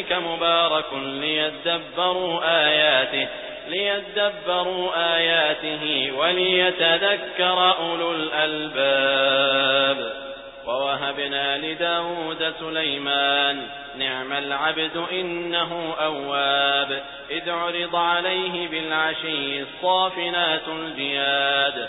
إليك مبارك ليدبروا آياته ليدبروا آياته وليتذكر أولو الألباب. ووهبنا لداود سليمان نعم العبد إنه أواب. إذ عرض عليه بالعشي الصافنات الجياد